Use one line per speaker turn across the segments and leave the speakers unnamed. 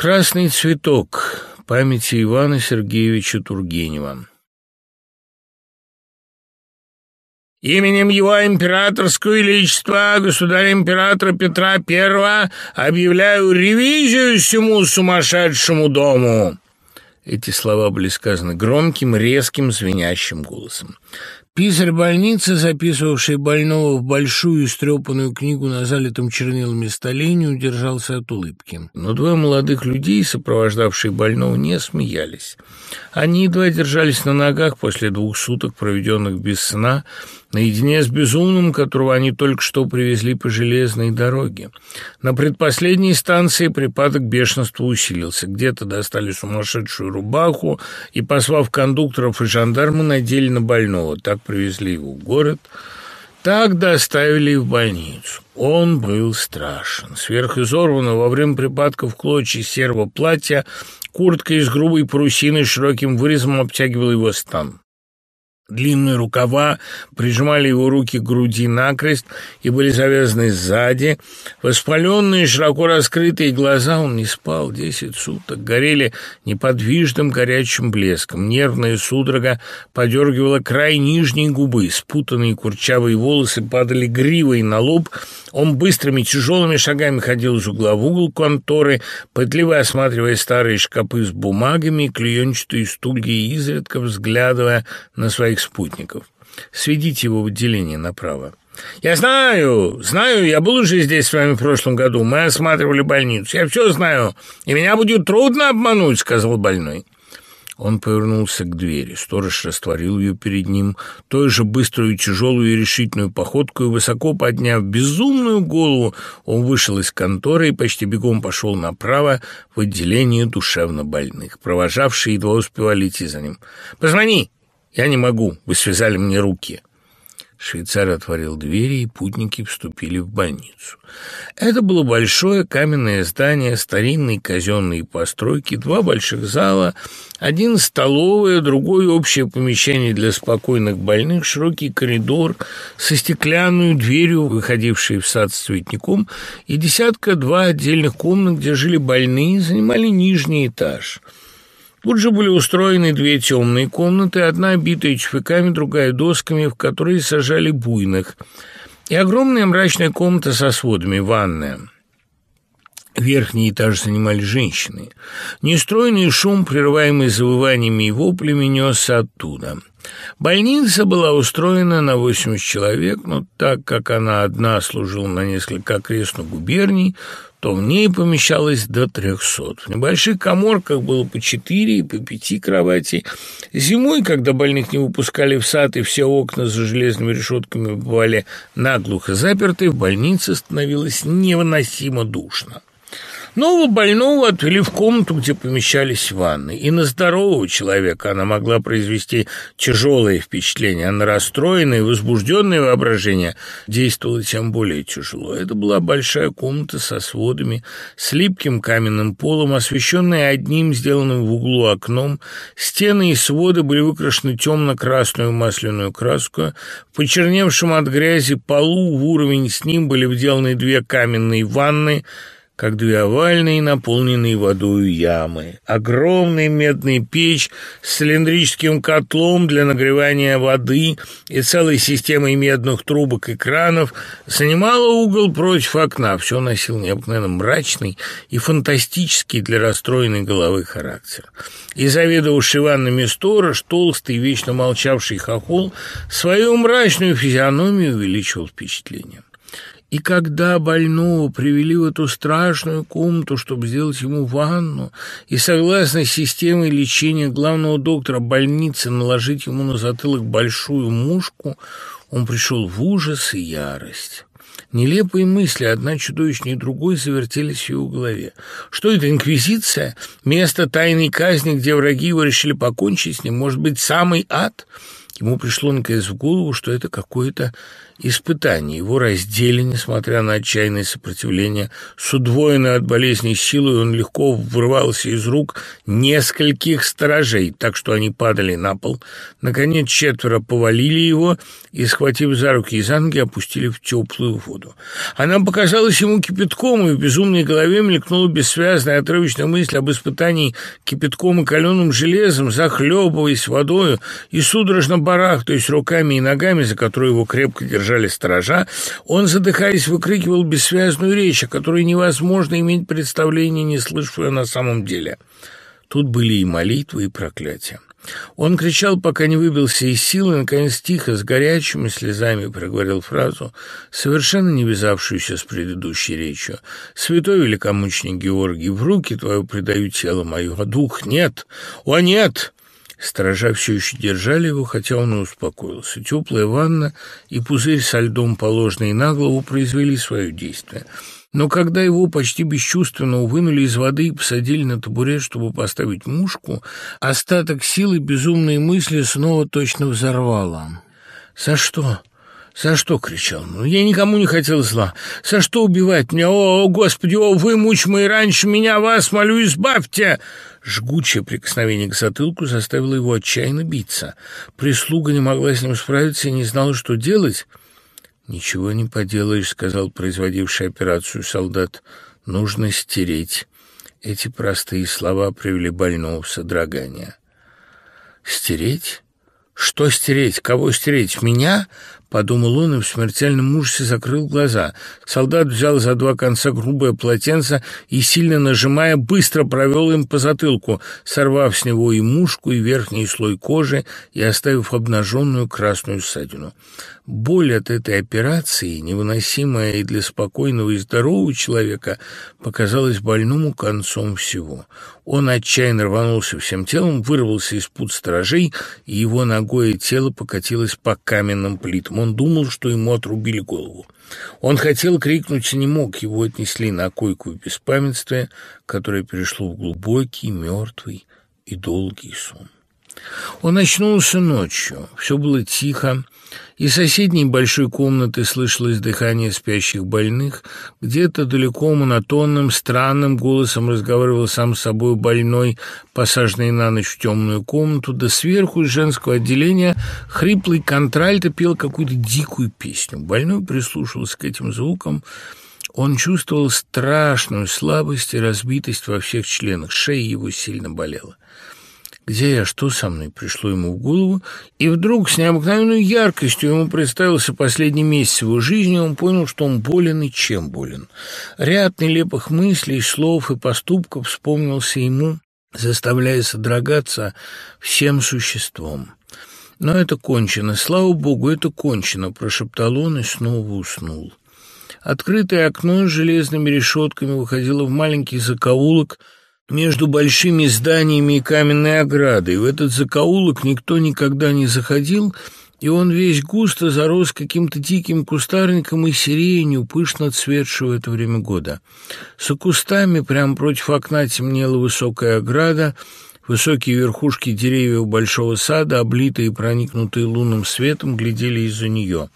Красный цветок памяти Ивана Сергеевича Тургенева. Именем его императорского величества, государя-императора Петра I, объявляю ревизию всему сумасшедшему дому. Эти слова были сказаны громким, резким, звенящим голосом. Писарь больницы, записывавший больного в большую истрепанную книгу на залитом чернилами столе, не удержался от улыбки. Но двое молодых людей, сопровождавшие больного, не смеялись. Они едва держались на ногах после двух суток, проведенных без сна, наедине с безумным, которого они только что привезли по железной дороге. На предпоследней станции припадок бешенства усилился. Где-то достали сумасшедшую рубаху и, послав кондукторов и жандармы, надели на больного. Так привезли его в город, так доставили в больницу. Он был страшен. Сверхизорванного во время припадков клочья серого платья куртка из грубой парусины с широким вырезом обтягивала его стан. Длинные рукава прижимали его руки к груди накрест и были завязаны сзади. Воспаленные, широко раскрытые глаза он не спал десять суток, горели неподвижным горячим блеском. Нервная судорога подергивала край нижней губы, спутанные курчавые волосы падали гривой на лоб. Он быстрыми тяжелыми шагами ходил из угла в угол конторы, пытливо осматривая старые шкапы с бумагами, клеенчатые стулья и изредка взглядывая на своих своих спутников. Сведите его в отделение направо. «Я знаю, знаю, я был уже здесь с вами в прошлом году. Мы осматривали больницу. Я все знаю, и меня будет трудно обмануть», — сказал больной. Он повернулся к двери. Сторож растворил ее перед ним, той же быструю, тяжелую и решительную походку, и, высоко подняв безумную голову, он вышел из конторы и почти бегом пошел направо в отделение душевнобольных. Провожавшие едва успевали идти за ним. «Позвони!» «Я не могу, вы связали мне руки». Швейцар отворил двери, и путники вступили в больницу. Это было большое каменное здание, старинные казенные постройки, два больших зала, один столовая, другое общее помещение для спокойных больных, широкий коридор со стеклянной дверью, выходившей в сад с цветником, и десятка-два отдельных комнат, где жили больные, занимали нижний этаж – Тут же были устроены две темные комнаты, одна обитая чуфыками, другая досками, в которые сажали буйных, и огромная мрачная комната со сводами, ванная. Верхний этаж занимали женщины. Нестройный шум, прерываемый завываниями и воплями, несся оттуда. Больница была устроена на 80 человек, но так как она одна служила на несколько окрестных губерний, то в ней помещалось до трехсот. В небольших коморках было по четыре и по пяти кроватей. Зимой, когда больных не выпускали в сад и все окна за железными решетками бывали наглухо заперты, в больнице становилось невыносимо душно. Нового больного отвели в комнату, где помещались ванны, и на здорового человека она могла произвести тяжелое впечатление, а на расстроенное и возбужденное воображение действовало тем более тяжело. Это была большая комната со сводами, с липким каменным полом, освещенная одним, сделанным в углу окном. Стены и своды были выкрашены темно-красную масляную краску. В почерневшем от грязи полу в уровень с ним были вделаны две каменные ванны – как две овальные, наполненные водой ямы. Огромная медная печь с цилиндрическим котлом для нагревания воды и целой системой медных трубок и кранов занимала угол против окна. Все носил необыкновенно мрачный и фантастический для расстроенной головы характер. И заведовавший ваннами сторож, толстый, вечно молчавший хохол, свою мрачную физиономию увеличивал впечатление. И когда больного привели в эту страшную комнату, чтобы сделать ему ванну, и согласно системе лечения главного доктора больницы наложить ему на затылок большую мушку, он пришел в ужас и ярость. Нелепые мысли, одна чудовищнее другой, завертелись в его голове. Что это, инквизиция? Место тайной казни, где враги его решили покончить с ним? Может быть, самый ад? Ему пришло наконец в голову, что это какое-то испытание. Его раздели, несмотря на отчаянное сопротивление, с удвоенной от болезни силой он легко вырвался из рук нескольких сторожей, так что они падали на пол. Наконец четверо повалили его и, схватив за руки и за ноги, опустили в теплую воду. Она показалась ему кипятком, и в безумной голове мелькнула бессвязная отрывочная мысль об испытании кипятком и каленым железом, захлебываясь водою и судорожно барахтаясь руками и ногами, за которые его крепко держали сторожа, он, задыхаясь, выкрикивал бессвязную речь, о которой невозможно иметь представление, не слыша ее на самом деле. Тут были и молитвы, и проклятия. Он кричал, пока не выбился из сил, и, наконец, тихо, с горячими слезами проговорил фразу, совершенно не вязавшуюся с предыдущей речью. «Святой великомученик Георгий, в руки твою предаю тело мое, а дух нет! О, нет!» Сторожа все еще держали его, хотя он и успокоился. Теплая ванна и пузырь со льдом, положенный на голову, произвели свое действие. Но когда его почти бесчувственно вынули из воды и посадили на табурет, чтобы поставить мушку, остаток силы безумные мысли снова точно взорвало. «За что? «За что?» — кричал. «Ну, я никому не хотел зла. За что убивать меня? О, Господи, о, вы, мучимые раньше меня, вас, молю, избавьте!» Жгучее прикосновение к затылку заставило его отчаянно биться. Прислуга не могла с ним справиться и не знала, что делать. «Ничего не поделаешь», — сказал производивший операцию солдат. «Нужно стереть». Эти простые слова привели больного в содрогание. «Стереть? Что стереть? Кого стереть? Меня?» Подумал он и в смертельном ужасе закрыл глаза. Солдат взял за два конца грубое полотенце и, сильно нажимая, быстро провел им по затылку, сорвав с него и мушку, и верхний слой кожи, и оставив обнаженную красную ссадину. Боль от этой операции, невыносимая и для спокойного и здорового человека, показалась больному концом всего. Он отчаянно рванулся всем телом, вырвался из пут сторожей, и его ногое тело покатилось по каменным плитам. Он думал, что ему отрубили голову. Он хотел крикнуть и не мог, его отнесли на койку в беспамятстве, которое перешло в глубокий, мертвый и долгий сон. Он очнулся ночью. Все было тихо. Из соседней большой комнаты слышалось дыхание спящих больных. Где-то далеко монотонным, странным голосом разговаривал сам с собой больной, посаженный на ночь в темную комнату, да сверху из женского отделения хриплый контральто пел какую-то дикую песню. Больной прислушивался к этим звукам. Он чувствовал страшную слабость и разбитость во всех членах. Шея его сильно болела. Где я, что со мной, пришло ему в голову, и вдруг с необыкновенной яркостью ему представился последний месяц его жизни, он понял, что он болен и чем болен. Ряд нелепых мыслей, слов и поступков вспомнился ему, заставляя содрогаться всем существом. «Но это кончено, слава богу, это кончено», — прошептал он и снова уснул. Открытое окно с железными решетками выходило в маленький закоулок — между большими зданиями и каменной оградой. В этот закоулок никто никогда не заходил, и он весь густо зарос каким-то диким кустарником и сиренью, пышно цветшего это время года. За кустами прямо против окна темнела высокая ограда, высокие верхушки деревьев большого сада, облитые и проникнутые лунным светом, глядели из-за нее.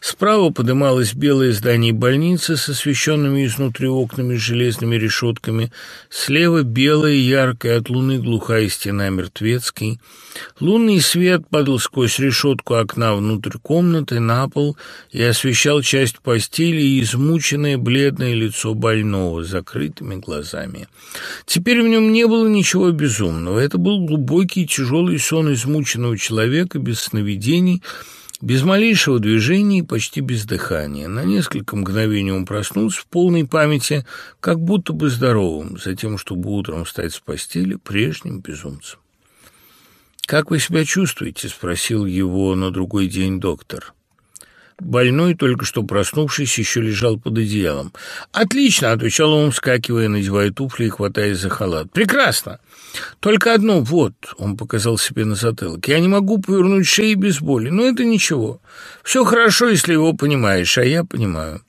Справа подымалось белое здание больницы с освещенными изнутри окнами с железными решетками. Слева белая, яркая от луны глухая стена мертвецкой. Лунный свет падал сквозь решетку окна внутрь комнаты, на пол и освещал часть постели и измученное бледное лицо больного с закрытыми глазами. Теперь в нем не было ничего безумного. Это был глубокий тяжелый сон измученного человека без сновидений, без малейшего движения и почти без дыхания. На несколько мгновений он проснулся в полной памяти, как будто бы здоровым, затем, чтобы утром встать с постели прежним безумцем. «Как вы себя чувствуете?» — спросил его на другой день доктор. Больной, только что проснувшись, еще лежал под одеялом. «Отлично!» — отвечал он, вскакивая, надевая туфли и хватаясь за халат. «Прекрасно! Только одно, вот!» — он показал себе на затылок. «Я не могу повернуть шеи без боли, но это ничего. Все хорошо, если его понимаешь, а я понимаю».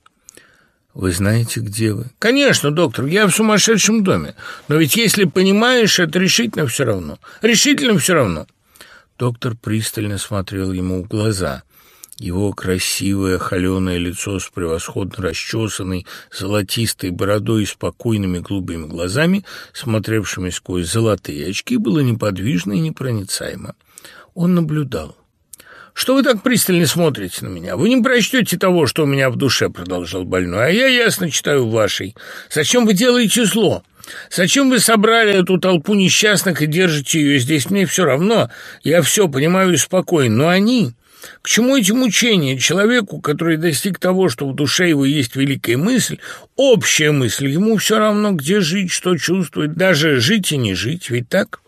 «Вы знаете, где вы?» «Конечно, доктор, я в сумасшедшем доме. Но ведь если понимаешь, это решительно все равно. Решительно все равно». Доктор пристально смотрел ему в глаза. Его красивое холеное лицо с превосходно расчесанной золотистой бородой и спокойными голубыми глазами, смотревшими сквозь золотые очки, было неподвижно и непроницаемо. Он наблюдал. «Что вы так пристально смотрите на меня? Вы не прочтете того, что у меня в душе», — продолжал больной, «а я ясно читаю в вашей. Зачем вы делаете зло? Зачем вы собрали эту толпу несчастных и держите ее здесь? Мне все равно. Я все понимаю и спокойно. Но они... К чему эти мучения? Человеку, который достиг того, что в душе его есть великая мысль, общая мысль, ему все равно, где жить, что чувствовать, даже жить и не жить, ведь так?»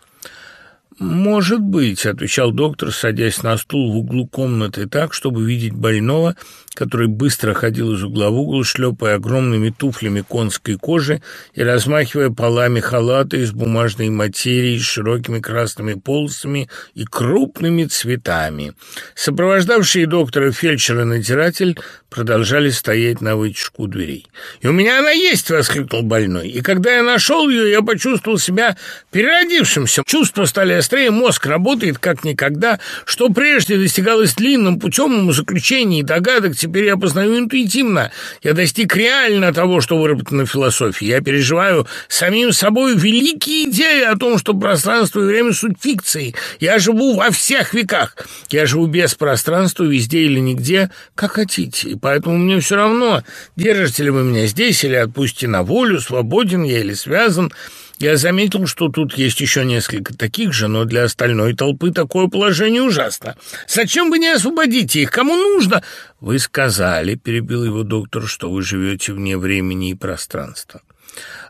«Может быть», — отвечал доктор, садясь на стул в углу комнаты так, чтобы видеть больного, который быстро ходил из угла в угол, шлепая огромными туфлями конской кожи и размахивая полами халата из бумажной материи с широкими красными полосами и крупными цветами. Сопровождавшие доктора фельдшер и надзиратель продолжали стоять на вытяжку дверей. «И у меня она есть!» — воскликнул больной. «И когда я нашел ее, я почувствовал себя переродившимся. Чувства стали острее, мозг работает как никогда. Что прежде достигалось длинным путем умозаключений и догадок, теперь я познаю интуитивно. Я достиг реально того, что выработано в философии. Я переживаю самим собой великие идеи о том, что пространство и время — суть фикции. Я живу во всех веках. Я живу без пространства, везде или нигде, как хотите поэтому мне все равно, держите ли вы меня здесь или отпустите на волю, свободен я или связан. Я заметил, что тут есть еще несколько таких же, но для остальной толпы такое положение ужасно. Зачем вы не освободите их? Кому нужно? Вы сказали, перебил его доктор, что вы живете вне времени и пространства.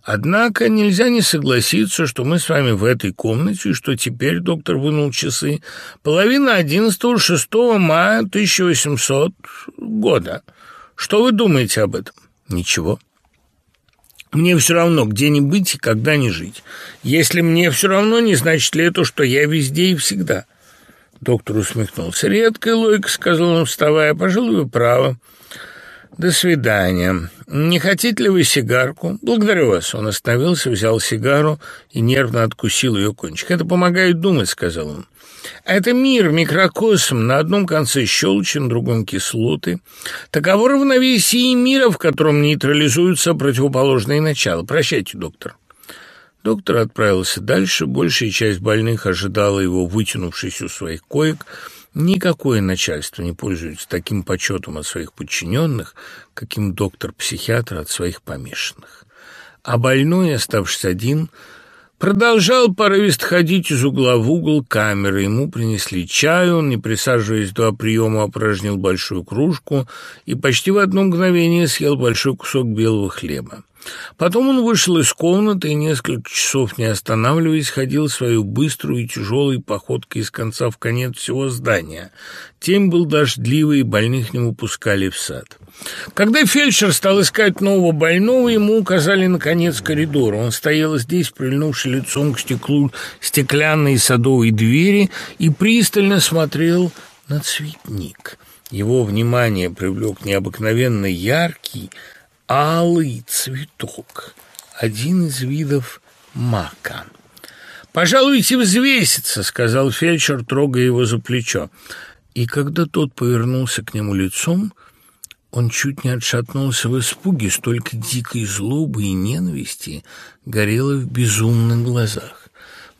Однако нельзя не согласиться, что мы с вами в этой комнате, и что теперь доктор вынул часы, половина одиннадцатого, шестого мая 1800 года. Что вы думаете об этом? Ничего. Мне все равно, где не быть и когда не жить. Если мне все равно, не значит ли это, что я везде и всегда? Доктор усмехнулся. «Редкая логика», — сказал он, вставая. «Пожалуй, вы правы. До свидания. Не хотите ли вы сигарку? Благодарю вас. Он остановился, взял сигару и нервно откусил ее кончик. Это помогает думать, сказал он. Это мир, микрокосм, на одном конце щелочи, на другом кислоты. Таково равновесие мира, в котором нейтрализуются противоположные начала. Прощайте, доктор. Доктор отправился дальше, большая часть больных ожидала его, вытянувшись у своих коек, Никакое начальство не пользуется таким почетом от своих подчиненных, каким доктор-психиатр от своих помешанных. А больной, оставшись один, продолжал порывисто ходить из угла в угол камеры. Ему принесли чай, он, не присаживаясь два приема, опорожнил большую кружку и почти в одно мгновение съел большой кусок белого хлеба. Потом он вышел из комнаты и несколько часов, не останавливаясь, ходил свою быструю и тяжелой походкой из конца в конец всего здания. Тем был дождливый, и больных не выпускали в сад. Когда фельдшер стал искать нового больного, ему указали на конец коридора. Он стоял здесь, прильнувший лицом к стеклу стеклянной садовой двери, и пристально смотрел на цветник. Его внимание привлек необыкновенно яркий, алый цветок, один из видов мака. «Пожалуйте взвеситься», — сказал фельдшер, трогая его за плечо. И когда тот повернулся к нему лицом, он чуть не отшатнулся в испуге, столько дикой злобы и ненависти горело в безумных глазах.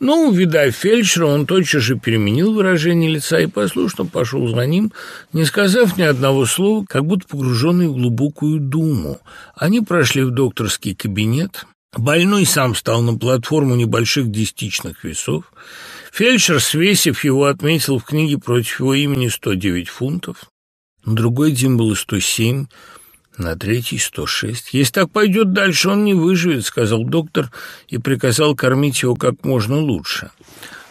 Но, ну, увидав фельдшера, он тотчас же переменил выражение лица и послушно пошел за ним, не сказав ни одного слова, как будто погруженный в глубокую думу. Они прошли в докторский кабинет. Больной сам стал на платформу небольших десятичных весов. Фельдшер, свесив его, отметил в книге против его имени 109 фунтов. На другой день было 107 на третий сто шесть. Если так пойдет дальше, он не выживет, сказал доктор и приказал кормить его как можно лучше.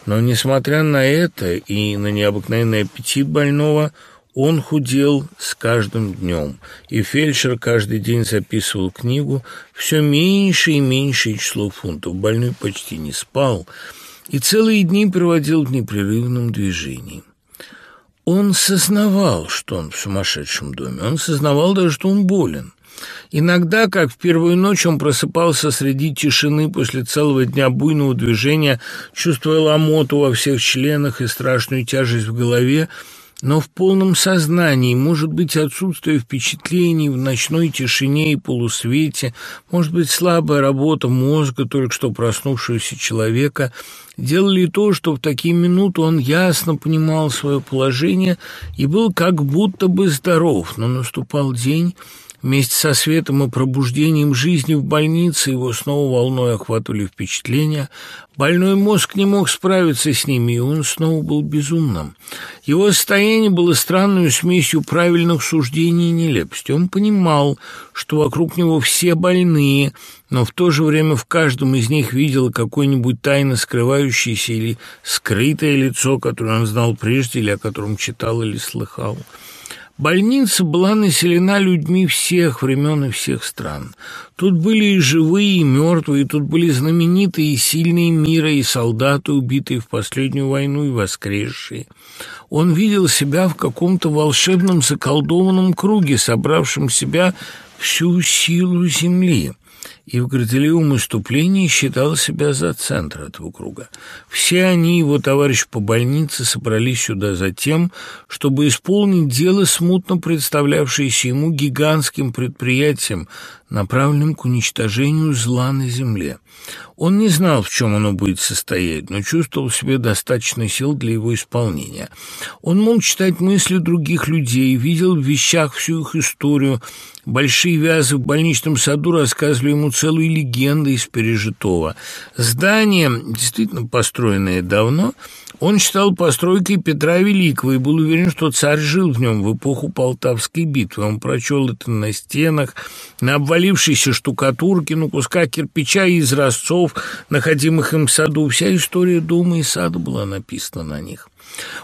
Но, несмотря на это и на необыкновенный аппетит больного, он худел с каждым днем, и фельдшер каждый день записывал книгу все меньше и меньшее число фунтов. Больной почти не спал и целые дни проводил в непрерывном движении. Он сознавал, что он в сумасшедшем доме, он сознавал даже, что он болен. Иногда, как в первую ночь, он просыпался среди тишины после целого дня буйного движения, чувствуя ломоту во всех членах и страшную тяжесть в голове, но в полном сознании, может быть, отсутствие впечатлений в ночной тишине и полусвете, может быть, слабая работа мозга только что проснувшегося человека, делали то, что в такие минуты он ясно понимал свое положение и был как будто бы здоров, но наступал день, Вместе со светом и пробуждением жизни в больнице его снова волной охватывали впечатления. Больной мозг не мог справиться с ними, и он снова был безумным. Его состояние было странной смесью правильных суждений и нелепости. Он понимал, что вокруг него все больные, но в то же время в каждом из них видел какое-нибудь тайно скрывающееся или скрытое лицо, которое он знал прежде или о котором читал или слыхал. Больница была населена людьми всех времен и всех стран. Тут были и живые, и мертвые, тут были знаменитые и сильные мира, и солдаты, убитые в последнюю войну, и воскресшие. Он видел себя в каком-то волшебном заколдованном круге, собравшем в себя всю силу земли и в горделивом выступлении считал себя за центр этого круга. Все они, его товарищи по больнице, собрались сюда за тем, чтобы исполнить дело, смутно представлявшееся ему гигантским предприятием, направленным к уничтожению зла на земле. Он не знал, в чем оно будет состоять, но чувствовал в себе достаточно сил для его исполнения. Он мог читать мысли других людей, видел в вещах всю их историю. Большие вязы в больничном саду рассказывали ему целые легенды из пережитого. Здание, действительно построенное давно, он считал постройкой Петра Великого и был уверен, что царь жил в нем в эпоху Полтавской битвы. Он прочел это на стенах, на обвалившейся штукатурке, на кусках кирпича и изразцов, находимых им в саду. Вся история дома и сада была написана на них.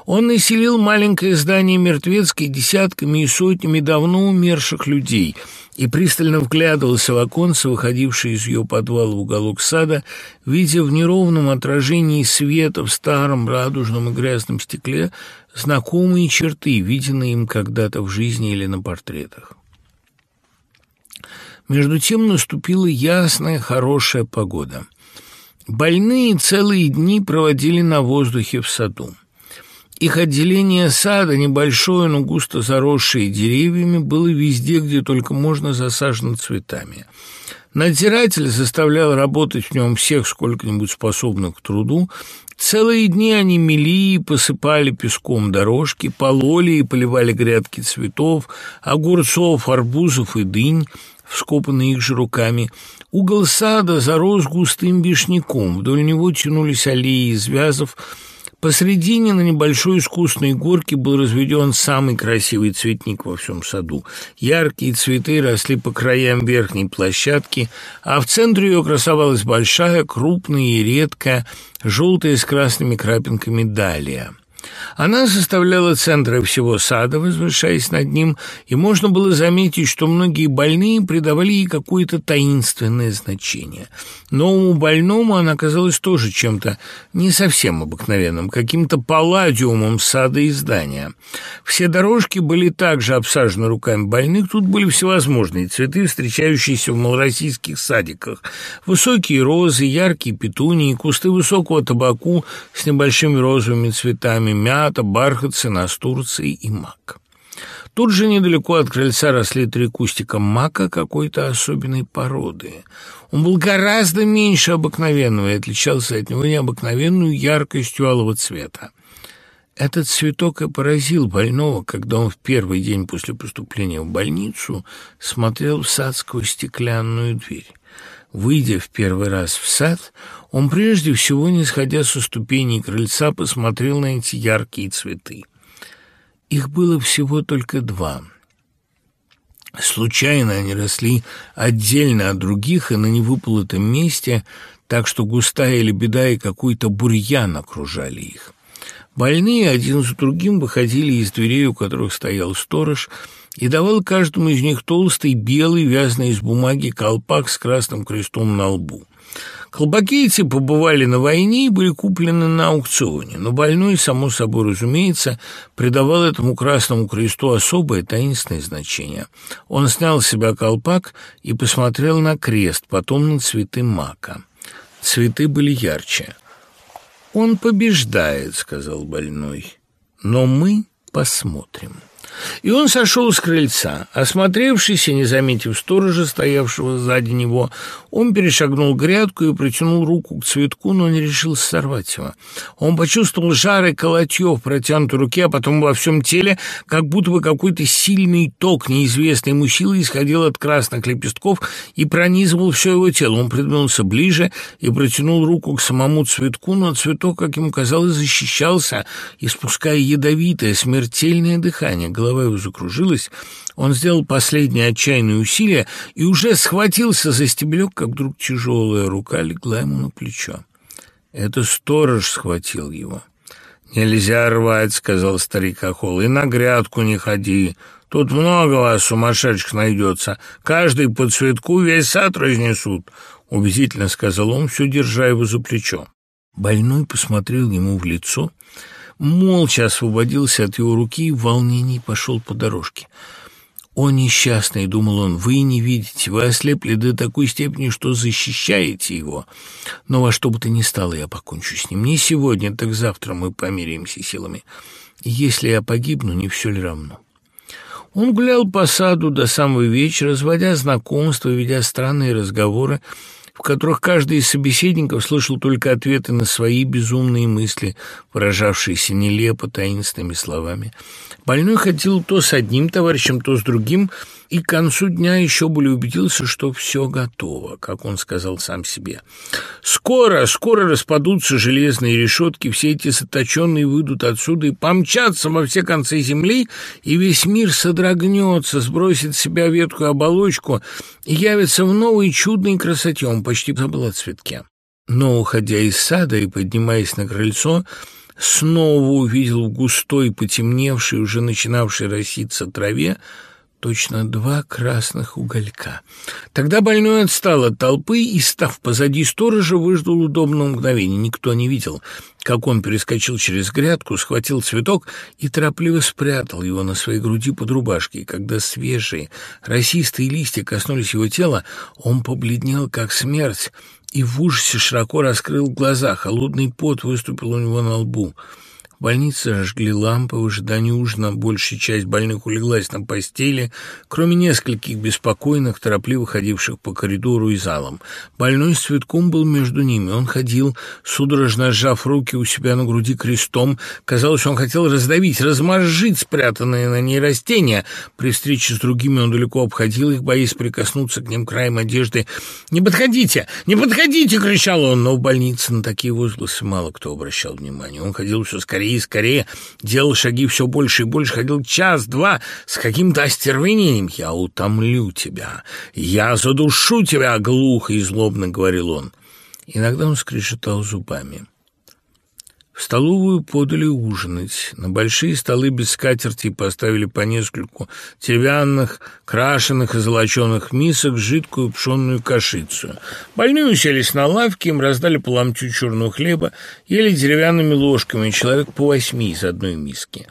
Он населил маленькое здание мертвецкой десятками и сотнями давно умерших людей – и пристально вглядывался в оконце, выходившее из ее подвала в уголок сада, видя в неровном отражении света в старом радужном и грязном стекле знакомые черты, виденные им когда-то в жизни или на портретах. Между тем наступила ясная, хорошая погода. Больные целые дни проводили на воздухе в саду. Их отделение сада, небольшое, но густо заросшее деревьями, было везде, где только можно засажено цветами. Надзиратель заставлял работать в нем всех сколько-нибудь способных к труду. Целые дни они мели и посыпали песком дорожки, пололи и поливали грядки цветов, огурцов, арбузов и дынь, вскопанные их же руками. Угол сада зарос густым вишняком, вдоль него тянулись аллеи из вязов, Посредине на небольшой искусной горке был разведен самый красивый цветник во всем саду. Яркие цветы росли по краям верхней площадки, а в центре ее красовалась большая, крупная и редкая, желтая с красными крапинками далия. Она составляла центр всего сада, возвышаясь над ним, и можно было заметить, что многие больные придавали ей какое-то таинственное значение. Новому больному она казалась тоже чем-то не совсем обыкновенным, каким-то палладиумом сада и здания. Все дорожки были также обсажены руками больных, тут были всевозможные цветы, встречающиеся в малороссийских садиках. Высокие розы, яркие петунии, кусты высокого табаку с небольшими розовыми цветами, мята, бархатцы, настурции и мак. Тут же недалеко от крыльца росли три кустика мака какой-то особенной породы. Он был гораздо меньше обыкновенного и отличался от него необыкновенную яркостью алого цвета. Этот цветок и поразил больного, когда он в первый день после поступления в больницу смотрел в сад сквозь стеклянную дверь. Выйдя в первый раз в сад, он прежде всего, не сходя со ступеней крыльца, посмотрел на эти яркие цветы. Их было всего только два. Случайно они росли отдельно от других и на невыполотом месте, так что густая лебеда и какой-то бурьян окружали их. Больные один за другим выходили из дверей, у которых стоял сторож, и давал каждому из них толстый белый, вязаный из бумаги колпак с красным крестом на лбу. Колпаки эти побывали на войне и были куплены на аукционе, но больной, само собой разумеется, придавал этому красному кресту особое таинственное значение. Он снял с себя колпак и посмотрел на крест, потом на цветы мака. Цветы были ярче. «Он побеждает», — сказал больной, — «но мы посмотрим». И он сошел с крыльца. Осмотревшись и не заметив сторожа, стоявшего сзади него, он перешагнул грядку и протянул руку к цветку, но не решился сорвать его. Он почувствовал жары колотье в протянутой руке, а потом во всем теле, как будто бы какой-то сильный ток неизвестной ему силы исходил от красных лепестков и пронизывал все его тело. Он придвинулся ближе и протянул руку к самому цветку, но цветок, как ему казалось, защищался, испуская ядовитое, смертельное дыхание голова его закружилась, он сделал последнее отчаянное усилие и уже схватился за стебелек, как вдруг тяжелая рука легла ему на плечо. Это сторож схватил его. «Нельзя рвать», — сказал старик Охол, — «и на грядку не ходи. Тут много вас сумасшедших найдется. Каждый по цветку весь сад разнесут», — убедительно сказал он, все держа его за плечо. Больной посмотрел ему в лицо — молча освободился от его руки и в волнении пошел по дорожке. «О, несчастный!» — думал он, — «вы не видите, вы ослепли до такой степени, что защищаете его. Но во что бы то ни стало, я покончу с ним. Не сегодня, так завтра мы помиряемся силами. Если я погибну, не все ли равно?» Он гулял по саду до самого вечера, разводя знакомства, ведя странные разговоры, в которых каждый из собеседников слышал только ответы на свои безумные мысли, выражавшиеся нелепо таинственными словами. Больной ходил то с одним товарищем, то с другим, и к концу дня еще более убедился, что все готово, как он сказал сам себе. Скоро, скоро распадутся железные решетки, все эти заточенные выйдут отсюда и помчатся во все концы земли, и весь мир содрогнется, сбросит с себя ветхую оболочку и явится в новой чудной красоте. Он почти забыл о цветке. Но, уходя из сада и поднимаясь на крыльцо, снова увидел в густой, потемневшей, уже начинавшей роситься траве, точно два красных уголька. Тогда больной отстал от толпы и, став позади сторожа, выждал удобного мгновения. Никто не видел, как он перескочил через грядку, схватил цветок и торопливо спрятал его на своей груди под рубашкой. Когда свежие, росистые листья коснулись его тела, он побледнел, как смерть, и в ужасе широко раскрыл глаза. Холодный пот выступил у него на лбу. В больнице жгли лампы, в ожидании ужина большая часть больных улеглась на постели, кроме нескольких беспокойных, торопливо ходивших по коридору и залам. Больной с цветком был между ними. Он ходил, судорожно сжав руки у себя на груди крестом. Казалось, он хотел раздавить, размозжить спрятанные на ней растения. При встрече с другими он далеко обходил их, боясь прикоснуться к ним краем одежды. «Не подходите! Не подходите!» — кричал он. Но в больнице на такие возгласы мало кто обращал внимание. Он ходил все скорее скорее скорее, делал шаги все больше и больше, ходил час-два с каким-то остервенением. «Я утомлю тебя, я задушу тебя!» — глухо и злобно говорил он. Иногда он скрежетал зубами. В столовую подали ужинать. На большие столы без скатерти поставили по нескольку деревянных, крашеных и золоченых мисок жидкую пшенную кашицу. Больные уселись на лавке, им раздали по ломтю черного хлеба, ели деревянными ложками, человек по восьми из одной миски.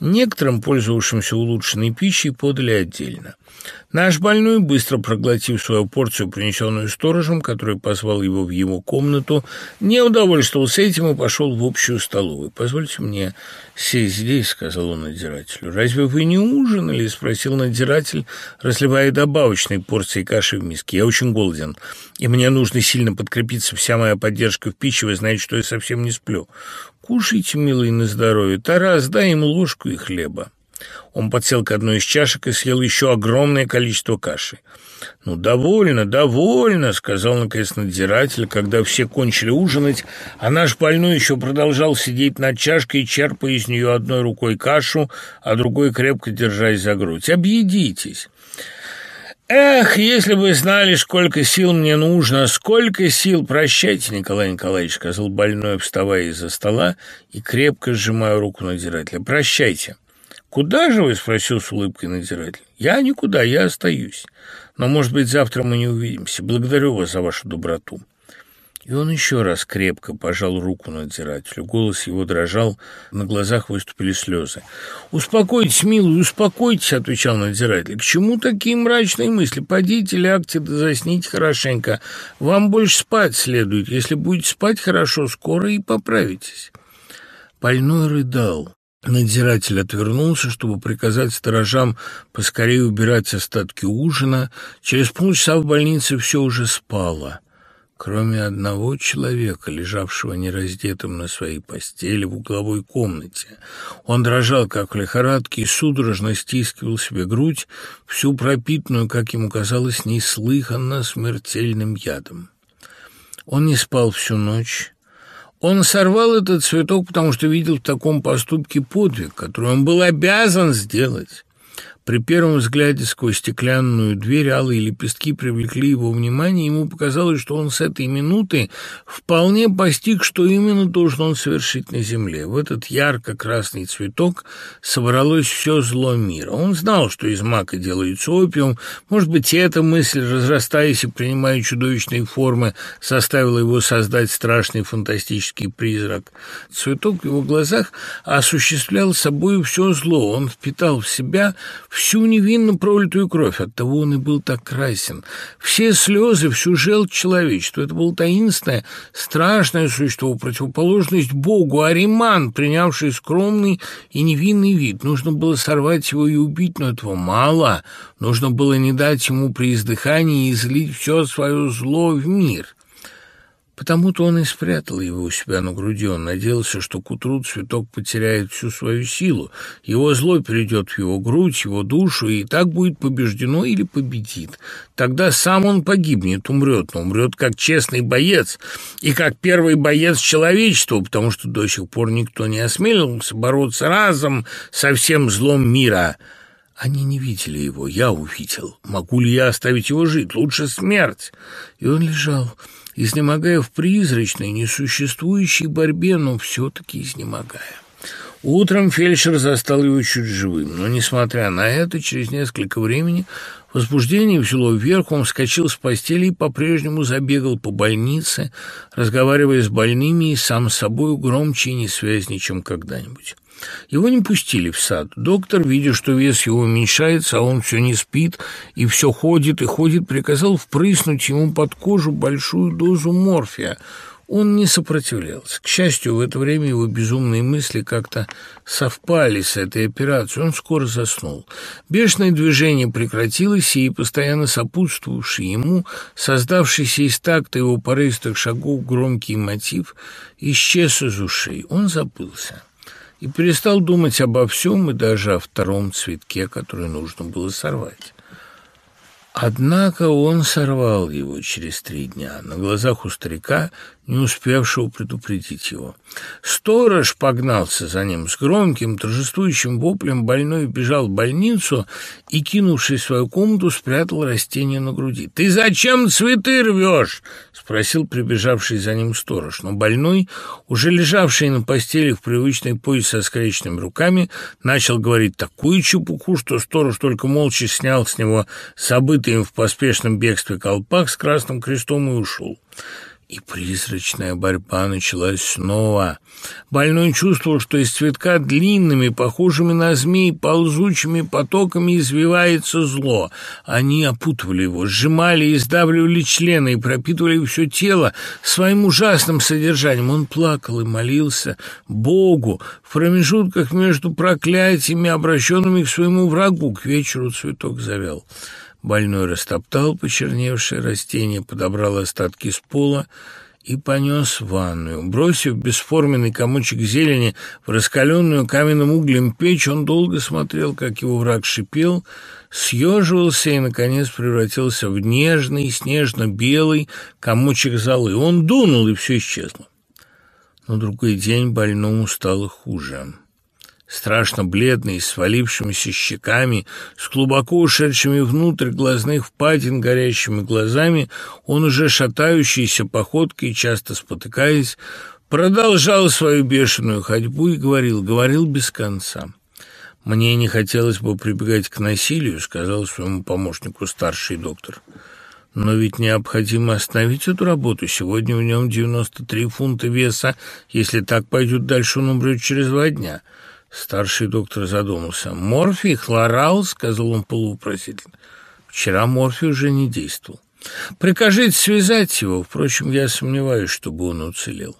Некоторым, пользовавшимся улучшенной пищей, подали отдельно. Наш больной, быстро проглотив свою порцию, принесенную сторожем, который позвал его в его комнату, не удовольствовался этим и пошел в общую столовую. «Позвольте мне сесть здесь», — сказал он надзирателю. «Разве вы не ужинали?» — спросил надзиратель, разливая добавочной порции каши в миске. «Я очень голоден, и мне нужно сильно подкрепиться. Вся моя поддержка в пище, вы знаете, что я совсем не сплю. Кушайте, милый, на здоровье. Тарас, дай ему ложку и хлеба». Он подсел к одной из чашек и съел еще огромное количество каши. «Ну, довольно, довольно», — сказал наконец надзиратель, когда все кончили ужинать, а наш больной еще продолжал сидеть над чашкой, черпая из нее одной рукой кашу, а другой крепко держась за грудь. «Объедитесь». «Эх, если бы знали, сколько сил мне нужно, сколько сил! Прощайте, Николай Николаевич», — сказал больной, вставая из-за стола и крепко сжимая руку надзирателя. «Прощайте». «Куда же вы?» — спросил с улыбкой надзиратель. «Я никуда, я остаюсь. Но, может быть, завтра мы не увидимся. Благодарю вас за вашу доброту». И он еще раз крепко пожал руку надзирателю. Голос его дрожал, на глазах выступили слезы. «Успокойтесь, милый, успокойтесь», — отвечал надзиратель. «К чему такие мрачные мысли? Подите, лягте, да засните хорошенько. Вам больше спать следует. Если будете спать хорошо, скоро и поправитесь». Больной рыдал. Надзиратель отвернулся, чтобы приказать сторожам поскорее убирать остатки ужина. Через полчаса в больнице все уже спало, кроме одного человека, лежавшего нераздетым на своей постели в угловой комнате. Он дрожал, как в лихорадке, и судорожно стискивал себе грудь, всю пропитанную, как ему казалось, неслыханно смертельным ядом. Он не спал всю ночь, он сорвал этот цветок, потому что видел в таком поступке подвиг, который он был обязан сделать. При первом взгляде сквозь стеклянную дверь алые лепестки привлекли его внимание, ему показалось, что он с этой минуты вполне постиг, что именно должен он совершить на земле. В этот ярко-красный цветок собралось все зло мира. Он знал, что из мака делается опиум. Может быть, эта мысль, разрастаясь и принимая чудовищные формы, заставила его создать страшный фантастический призрак. Цветок в его глазах осуществлял собой все зло. Он впитал в себя всю невинно пролитую кровь. Оттого он и был так красен. Все слезы, всю желчь человечества. Это было таинственное, страшное существо, противоположность Богу, Ариман, принявший скромный и невинный вид. Нужно было сорвать его и убить, но этого мало. Нужно было не дать ему при издыхании излить все свое зло в мир. Потому-то он и спрятал его у себя на груди. Он надеялся, что к утру цветок потеряет всю свою силу. Его зло перейдет в его грудь, его душу, и так будет побеждено или победит. Тогда сам он погибнет, умрет, но умрет как честный боец и как первый боец человечества, потому что до сих пор никто не осмелился бороться разом со всем злом мира». Они не видели его, я увидел. Могу ли я оставить его жить? Лучше смерть. И он лежал, изнемогая в призрачной, несуществующей борьбе, но все-таки изнемогая. Утром фельдшер застал его чуть живым, но, несмотря на это, через несколько времени возбуждение взяло вверх, он вскочил с постели и по-прежнему забегал по больнице, разговаривая с больными и сам с собой громче и несвязнее, чем когда-нибудь. Его не пустили в сад. Доктор, видя, что вес его уменьшается, а он все не спит и все ходит и ходит, приказал впрыснуть ему под кожу большую дозу морфия. Он не сопротивлялся. К счастью, в это время его безумные мысли как-то совпали с этой операцией. Он скоро заснул. Бешеное движение прекратилось, и постоянно сопутствовавший ему, создавшийся из такта его порывистых шагов громкий мотив, исчез из ушей. Он забылся и перестал думать обо всем и даже о втором цветке, который нужно было сорвать. Однако он сорвал его через три дня на глазах у старика, не успевшего предупредить его. Сторож погнался за ним с громким, торжествующим воплем, больной бежал в больницу и, кинувшись в свою комнату, спрятал растение на груди. «Ты зачем цветы рвешь?» — спросил прибежавший за ним сторож. Но больной, уже лежавший на постели в привычной пояс со скрещенными руками, начал говорить такую чепуху, что сторож только молча снял с него забытый им в поспешном бегстве колпак с красным крестом и ушел. И призрачная борьба началась снова. Больной чувствовал, что из цветка длинными, похожими на змей, ползучими потоками извивается зло. Они опутывали его, сжимали и сдавливали члены и пропитывали все тело своим ужасным содержанием. Он плакал и молился Богу в промежутках между проклятиями, обращенными к своему врагу. К вечеру цветок завял. Больной растоптал почерневшее растение, подобрал остатки с пола и понес в ванную. Бросив бесформенный комочек зелени в раскаленную каменным углем печь, он долго смотрел, как его враг шипел, съеживался и, наконец, превратился в нежный, снежно-белый комочек золы. Он дунул, и все исчезло. На другой день больному стало хуже страшно бледный, с свалившимися щеками, с глубоко ушедшими внутрь глазных впадин горящими глазами, он уже шатающийся походкой, часто спотыкаясь, продолжал свою бешеную ходьбу и говорил, говорил без конца. «Мне не хотелось бы прибегать к насилию», — сказал своему помощнику старший доктор. «Но ведь необходимо остановить эту работу. Сегодня в нем 93 фунта веса. Если так пойдет дальше, он умрет через два дня». Старший доктор задумался. «Морфий, хлорал?» — сказал он полувопросительно. «Вчера морфий уже не действовал. Прикажите связать его. Впрочем, я сомневаюсь, чтобы он уцелел».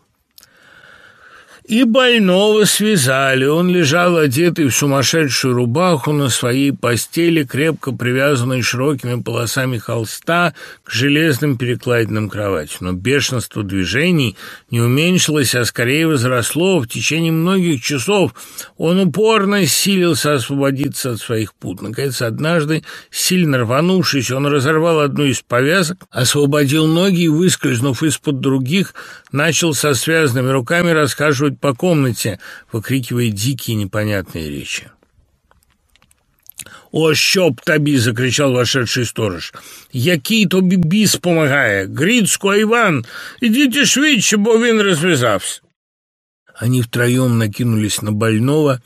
И больного связали. Он лежал одетый в сумасшедшую рубаху на своей постели, крепко привязанной широкими полосами холста к железным перекладинам кровати. Но бешенство движений не уменьшилось, а скорее возросло. В течение многих часов он упорно силился освободиться от своих пут. Наконец, однажды, сильно рванувшись, он разорвал одну из повязок, освободил ноги и, выскользнув из-под других, начал со связанными руками расхаживать по комнате, выкрикивая дикие непонятные речи. «О, щоб тобі!» – закричал вошедший сторож. «Який тобі біс помогає? Грицько, Иван, идите швидше, бо він развязався!» Они втроем накинулись на больного,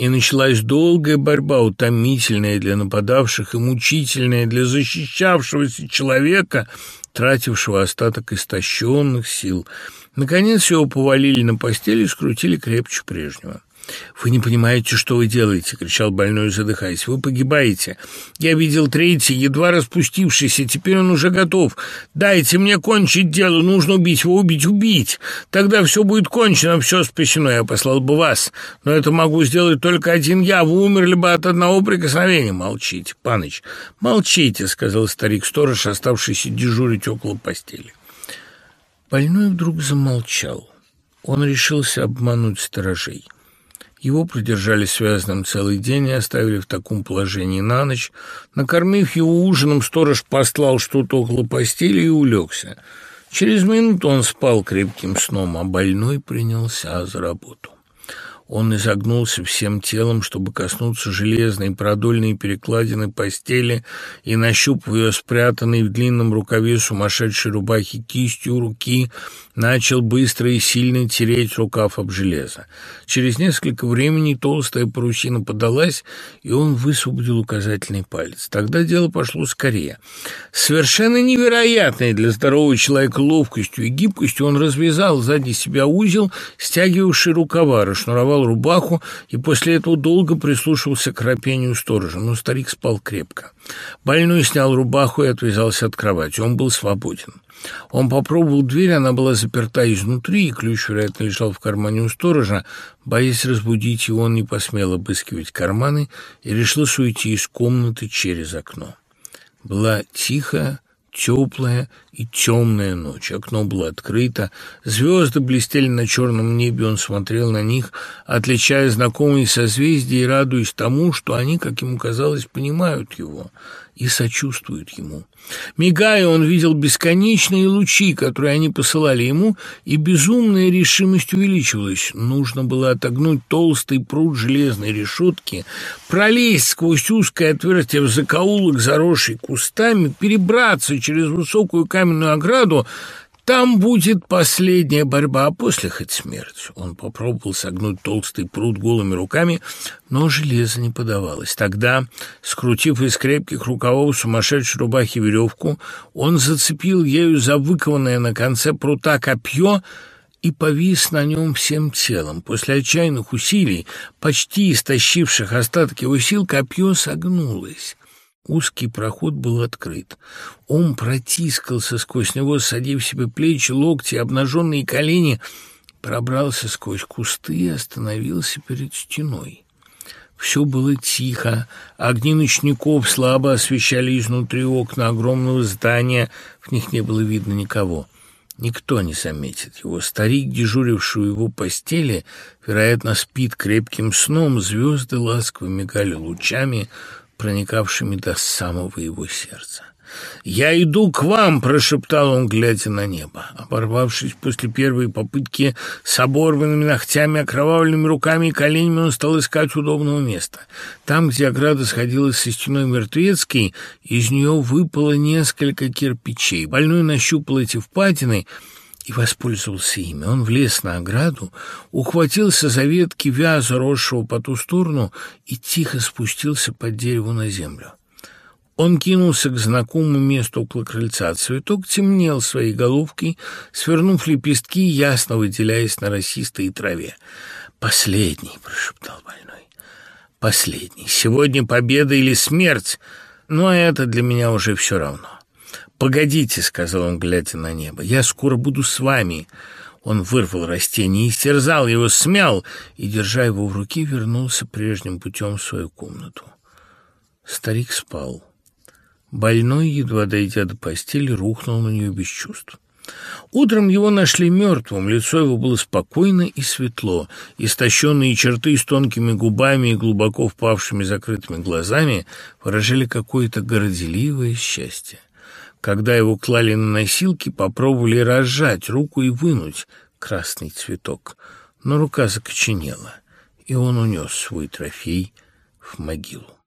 и началась долгая борьба, утомительная для нападавших и мучительная для защищавшегося человека, тратившего остаток истощенных сил – Наконец его повалили на постель и скрутили крепче прежнего. «Вы не понимаете, что вы делаете!» — кричал больной, задыхаясь. «Вы погибаете! Я видел третий, едва распустившийся, теперь он уже готов. Дайте мне кончить дело, нужно убить его, убить, убить! Тогда все будет кончено, все спасено, я послал бы вас. Но это могу сделать только один я, вы умерли бы от одного прикосновения. Молчите, паныч, молчите!» — сказал старик-сторож, оставшийся дежурить около постели. Больной вдруг замолчал. Он решился обмануть сторожей. Его продержали связанным целый день и оставили в таком положении на ночь. Накормив его ужином, сторож послал что-то около постели и улегся. Через минуту он спал крепким сном, а больной принялся за работу. Он изогнулся всем телом, чтобы коснуться железной продольной перекладины постели и, нащупав ее спрятанной в длинном рукаве сумасшедшей рубахи кистью руки, начал быстро и сильно тереть рукав об железо. Через несколько времени толстая парусина подалась, и он высвободил указательный палец. Тогда дело пошло скорее. Совершенно невероятной для здорового человека ловкостью и гибкостью он развязал сзади себя узел, стягивавший рукава, расшнуровал рубаху и после этого долго прислушивался к храпению сторожа, но старик спал крепко. Больной снял рубаху и отвязался от кровати. Он был свободен. Он попробовал дверь, она была заперта изнутри, и ключ, вероятно, лежал в кармане у сторожа. Боясь разбудить его, он не посмел обыскивать карманы и решил уйти из комнаты через окно. Была тихая, теплая и темная ночь. Окно было открыто, звезды блестели на черном небе, он смотрел на них, отличая знакомые созвездия и радуясь тому, что они, как ему казалось, понимают его и сочувствуют ему. Мигая, он видел бесконечные лучи, которые они посылали ему, и безумная решимость увеличивалась. Нужно было отогнуть толстый пруд железной решетки, пролезть сквозь узкое отверстие в закоулок, заросший кустами, перебраться через высокую каменную ограду, там будет последняя борьба, а после хоть смерть. Он попробовал согнуть толстый пруд голыми руками, но железо не подавалось. Тогда, скрутив из крепких рукавов сумасшедшей рубахи веревку, он зацепил ею за выкованное на конце прута копье и повис на нем всем телом. После отчаянных усилий, почти истощивших остатки его сил, копье согнулось. Узкий проход был открыт. Он протискался сквозь него, садив себе плечи, локти, обнаженные колени, пробрался сквозь кусты и остановился перед стеной. Все было тихо, огни ночников слабо освещали изнутри окна огромного здания, в них не было видно никого. Никто не заметит его. Старик, дежуривший у его постели, вероятно, спит крепким сном, звезды ласково мигали лучами, проникавшими до самого его сердца. «Я иду к вам!» – прошептал он, глядя на небо. Оборвавшись после первой попытки с оборванными ногтями, окровавленными руками и коленями, он стал искать удобного места. Там, где ограда сходилась со стеной мертвецкой, из нее выпало несколько кирпичей. Больной нащупал эти впадины – и воспользовался ими. Он влез на ограду, ухватился за ветки вяза, росшего по ту сторону, и тихо спустился под дерево на землю. Он кинулся к знакомому месту около крыльца. Цветок темнел своей головкой, свернув лепестки, ясно выделяясь на росистой траве. «Последний!» — прошептал больной. «Последний! Сегодня победа или смерть, но это для меня уже все равно». «Погодите», — сказал он, глядя на небо, — «я скоро буду с вами». Он вырвал растение, истерзал его, смял и, держа его в руки, вернулся прежним путем в свою комнату. Старик спал. Больной, едва дойдя до постели, рухнул на нее без чувств. Утром его нашли мертвым, лицо его было спокойно и светло, истощенные черты с тонкими губами и глубоко впавшими закрытыми глазами выражали какое-то горделивое счастье. Когда его клали на носилки, попробовали разжать руку и вынуть красный цветок, но рука закоченела, и он унес свой трофей в могилу.